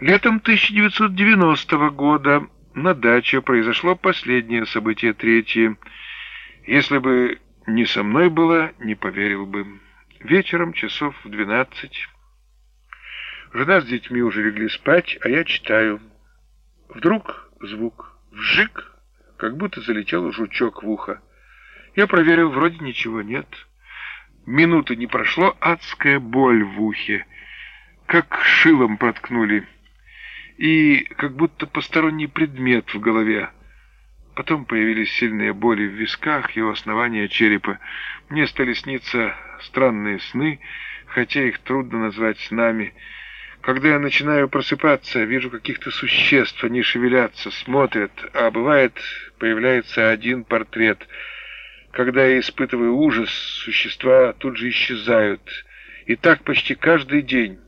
Летом 1990 года на даче произошло последнее событие третье. Если бы не со мной было, не поверил бы. Вечером часов в двенадцать. Жена с детьми уже легли спать, а я читаю. Вдруг звук «вжик», как будто залетел жучок в ухо. Я проверил, вроде ничего нет. Минуты не прошло, адская боль в ухе, как шилом проткнули и как будто посторонний предмет в голове. Потом появились сильные боли в висках и у основания черепа. Мне стали сниться странные сны, хотя их трудно назвать снами. Когда я начинаю просыпаться, вижу каких-то существ, они шевелятся, смотрят, а бывает появляется один портрет. Когда я испытываю ужас, существа тут же исчезают. И так почти каждый день.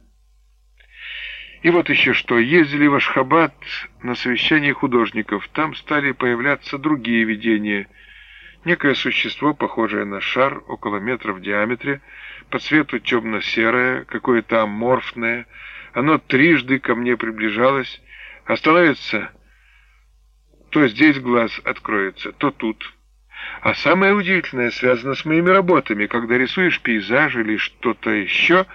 И вот еще что. Ездили в Ашхабад на совещание художников. Там стали появляться другие видения. Некое существо, похожее на шар, около метра в диаметре, по цвету темно-серое, какое-то аморфное. Оно трижды ко мне приближалось, остановится, то здесь глаз откроется, то тут. А самое удивительное связано с моими работами. Когда рисуешь пейзаж или что-то еще,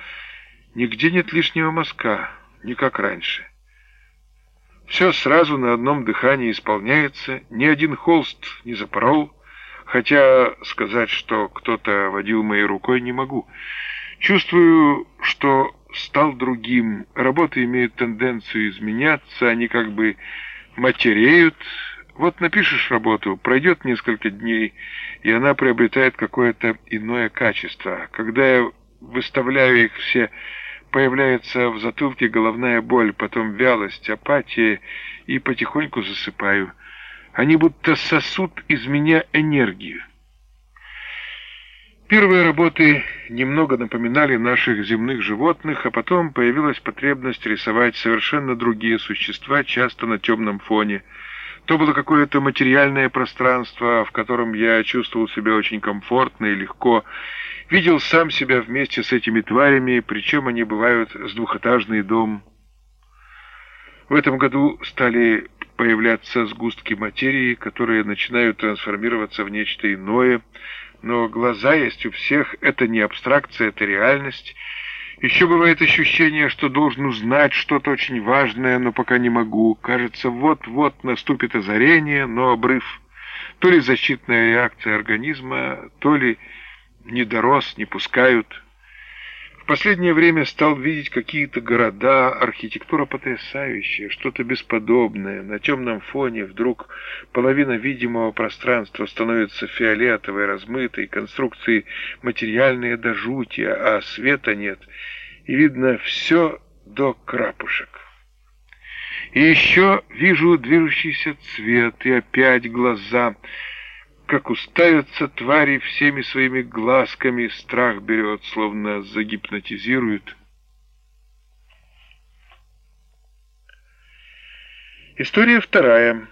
нигде нет лишнего мазка не как раньше. Все сразу на одном дыхании исполняется, ни один холст не запорол, хотя сказать, что кто-то водил моей рукой, не могу. Чувствую, что стал другим, работы имеют тенденцию изменяться, они как бы матереют. Вот напишешь работу, пройдет несколько дней, и она приобретает какое-то иное качество. Когда я выставляю их все Появляется в затылке головная боль, потом вялость, апатия, и потихоньку засыпаю. Они будто сосут из меня энергию. Первые работы немного напоминали наших земных животных, а потом появилась потребность рисовать совершенно другие существа, часто на темном фоне. То было какое-то материальное пространство, в котором я чувствовал себя очень комфортно и легко, Видел сам себя вместе с этими тварями, причем они бывают с двухэтажный дом. В этом году стали появляться сгустки материи, которые начинают трансформироваться в нечто иное, но глаза есть у всех, это не абстракция, это реальность. Еще бывает ощущение, что должен узнать что-то очень важное, но пока не могу. Кажется, вот-вот наступит озарение, но обрыв. То ли защитная реакция организма, то ли не дорос, не пускают. В последнее время стал видеть какие-то города, архитектура потрясающая, что-то бесподобное. На темном фоне вдруг половина видимого пространства становится фиолетовой, размытой, конструкции материальные до жути, а света нет, и видно все до крапушек. И еще вижу движущийся цвет, и опять глаза — как уставятся твари всеми своими глазками, страх берет, словно загипнотизирует. История вторая.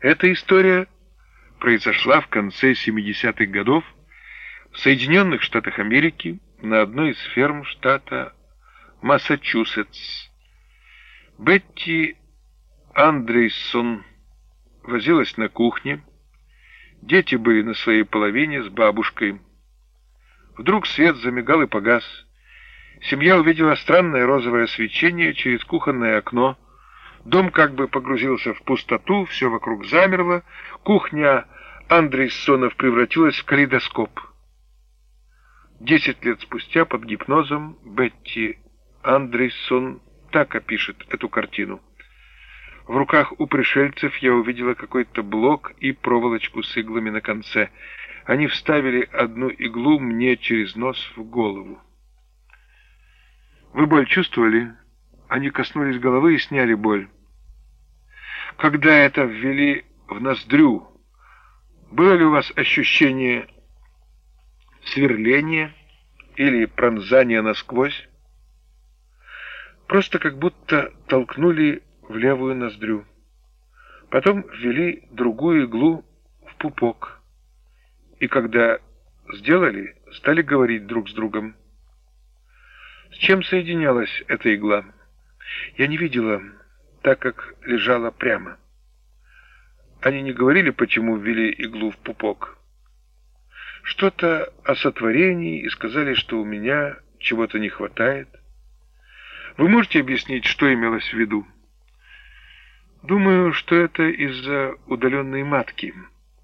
Эта история произошла в конце 70-х годов в Соединенных Штатах Америки на одной из ферм штата Массачусетс. Бетти Андрейсон возилась на кухне. Дети были на своей половине с бабушкой. Вдруг свет замигал и погас. Семья увидела странное розовое свечение через кухонное окно. Дом как бы погрузился в пустоту, все вокруг замерло. Кухня Андрейсонов превратилась в калейдоскоп. Десять лет спустя под гипнозом Бетти Андрейсон так опишет эту картину. В руках у пришельцев я увидела какой-то блок и проволочку с иглами на конце. Они вставили одну иглу мне через нос в голову. Вы боль чувствовали? Они коснулись головы и сняли боль. Когда это ввели в ноздрю, было ли у вас ощущение сверления или пронзания насквозь? Просто как будто толкнули в левую ноздрю. Потом ввели другую иглу в пупок. И когда сделали, стали говорить друг с другом. С чем соединялась эта игла? Я не видела, так как лежала прямо. Они не говорили, почему ввели иглу в пупок. Что-то о сотворении и сказали, что у меня чего-то не хватает. Вы можете объяснить, что имелось в виду? Думаю, что это из-за удаленной матки.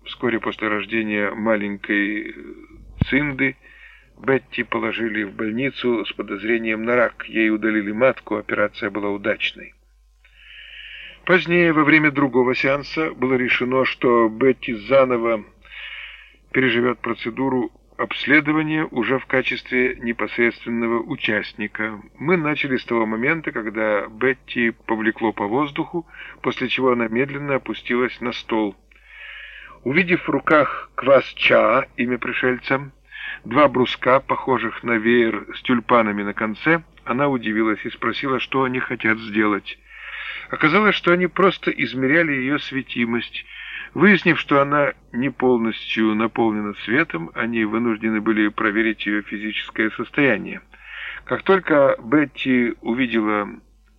Вскоре после рождения маленькой Цинды Бетти положили в больницу с подозрением на рак. Ей удалили матку, операция была удачной. Позднее, во время другого сеанса, было решено, что Бетти заново переживет процедуру обследования уже в качестве непосредственного участника. Мы начали с того момента, когда Бетти повлекло по воздуху, после чего она медленно опустилась на стол. Увидев в руках квас чаа, имя пришельца, два бруска, похожих на веер с тюльпанами на конце, она удивилась и спросила, что они хотят сделать. Оказалось, что они просто измеряли ее светимость. Выяснив, что она не полностью наполнена светом, они вынуждены были проверить ее физическое состояние. Как только Бетти увидела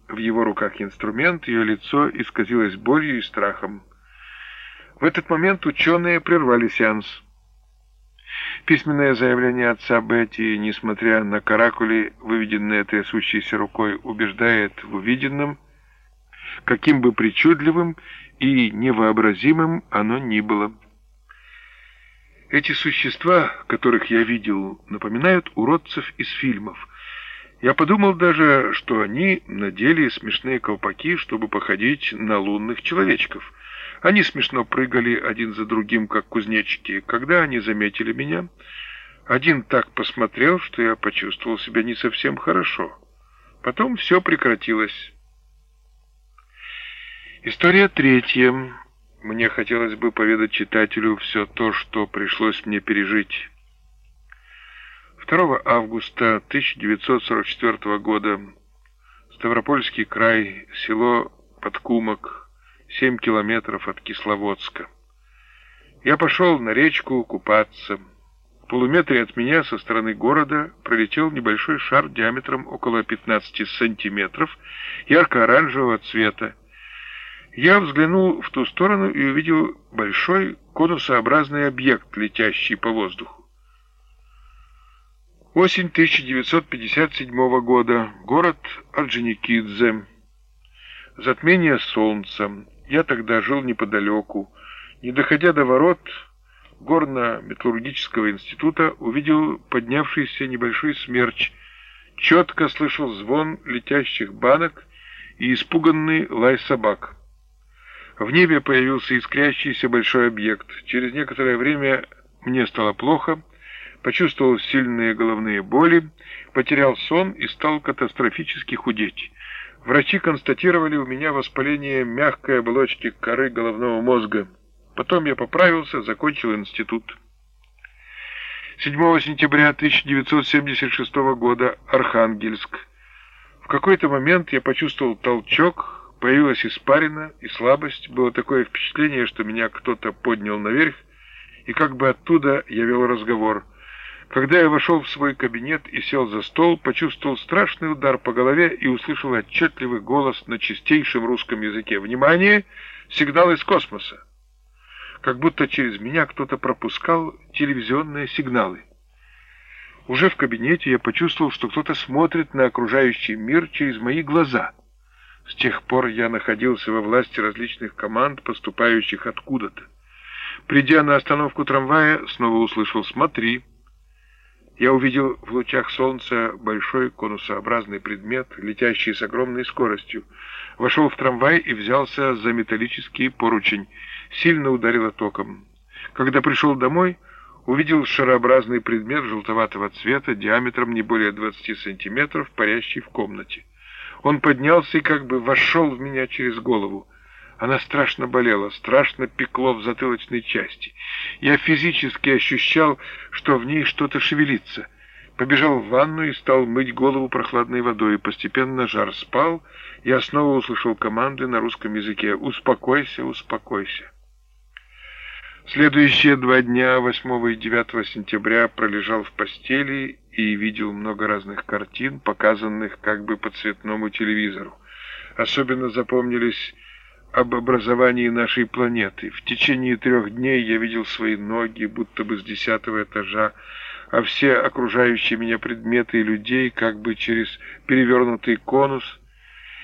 в его руках инструмент, ее лицо исказилось болью и страхом. В этот момент ученые прервали сеанс. Письменное заявление отца Бетти, несмотря на каракули, выведенное трясущейся рукой, убеждает в увиденном – каким бы причудливым и невообразимым оно ни было. Эти существа, которых я видел, напоминают уродцев из фильмов. Я подумал даже, что они надели смешные колпаки, чтобы походить на лунных человечков. Они смешно прыгали один за другим, как кузнечики. Когда они заметили меня, один так посмотрел, что я почувствовал себя не совсем хорошо. Потом все прекратилось. История третья. Мне хотелось бы поведать читателю все то, что пришлось мне пережить. 2 августа 1944 года Ставропольский край, село Подкумок, 7 километров от Кисловодска. Я пошел на речку купаться. В полуметре от меня со стороны города пролетел небольшой шар диаметром около 15 сантиметров, ярко-оранжевого цвета. Я взглянул в ту сторону и увидел большой конусообразный объект, летящий по воздуху. Осень 1957 года. Город Орджоникидзе. Затмение солнца. Я тогда жил неподалеку. Не доходя до ворот горно-металлургического института, увидел поднявшийся небольшой смерч. Четко слышал звон летящих банок и испуганный лай собак. В небе появился искрящийся большой объект. Через некоторое время мне стало плохо, почувствовал сильные головные боли, потерял сон и стал катастрофически худеть. Врачи констатировали у меня воспаление мягкой оболочки коры головного мозга. Потом я поправился, закончил институт. 7 сентября 1976 года, Архангельск. В какой-то момент я почувствовал толчок, Появилась испарина и слабость. Было такое впечатление, что меня кто-то поднял наверх, и как бы оттуда я вел разговор. Когда я вошел в свой кабинет и сел за стол, почувствовал страшный удар по голове и услышал отчетливый голос на чистейшем русском языке. «Внимание! Сигнал из космоса!» Как будто через меня кто-то пропускал телевизионные сигналы. Уже в кабинете я почувствовал, что кто-то смотрит на окружающий мир через мои глаза — с тех пор я находился во власти различных команд, поступающих откуда-то. Придя на остановку трамвая, снова услышал «Смотри!». Я увидел в лучах солнца большой конусообразный предмет, летящий с огромной скоростью. Вошел в трамвай и взялся за металлический поручень. Сильно ударило током. Когда пришел домой, увидел шарообразный предмет желтоватого цвета, диаметром не более 20 сантиметров, парящий в комнате. Он поднялся и как бы вошел в меня через голову. Она страшно болела, страшно пекло в затылочной части. Я физически ощущал, что в ней что-то шевелится. Побежал в ванну и стал мыть голову прохладной водой. И постепенно жар спал. Я снова услышал команды на русском языке «Успокойся, успокойся». Следующие два дня, 8 и 9 сентября, пролежал в постели и видел много разных картин, показанных как бы по цветному телевизору. Особенно запомнились об образовании нашей планеты. В течение трех дней я видел свои ноги, будто бы с десятого этажа, а все окружающие меня предметы и людей как бы через перевернутый конус –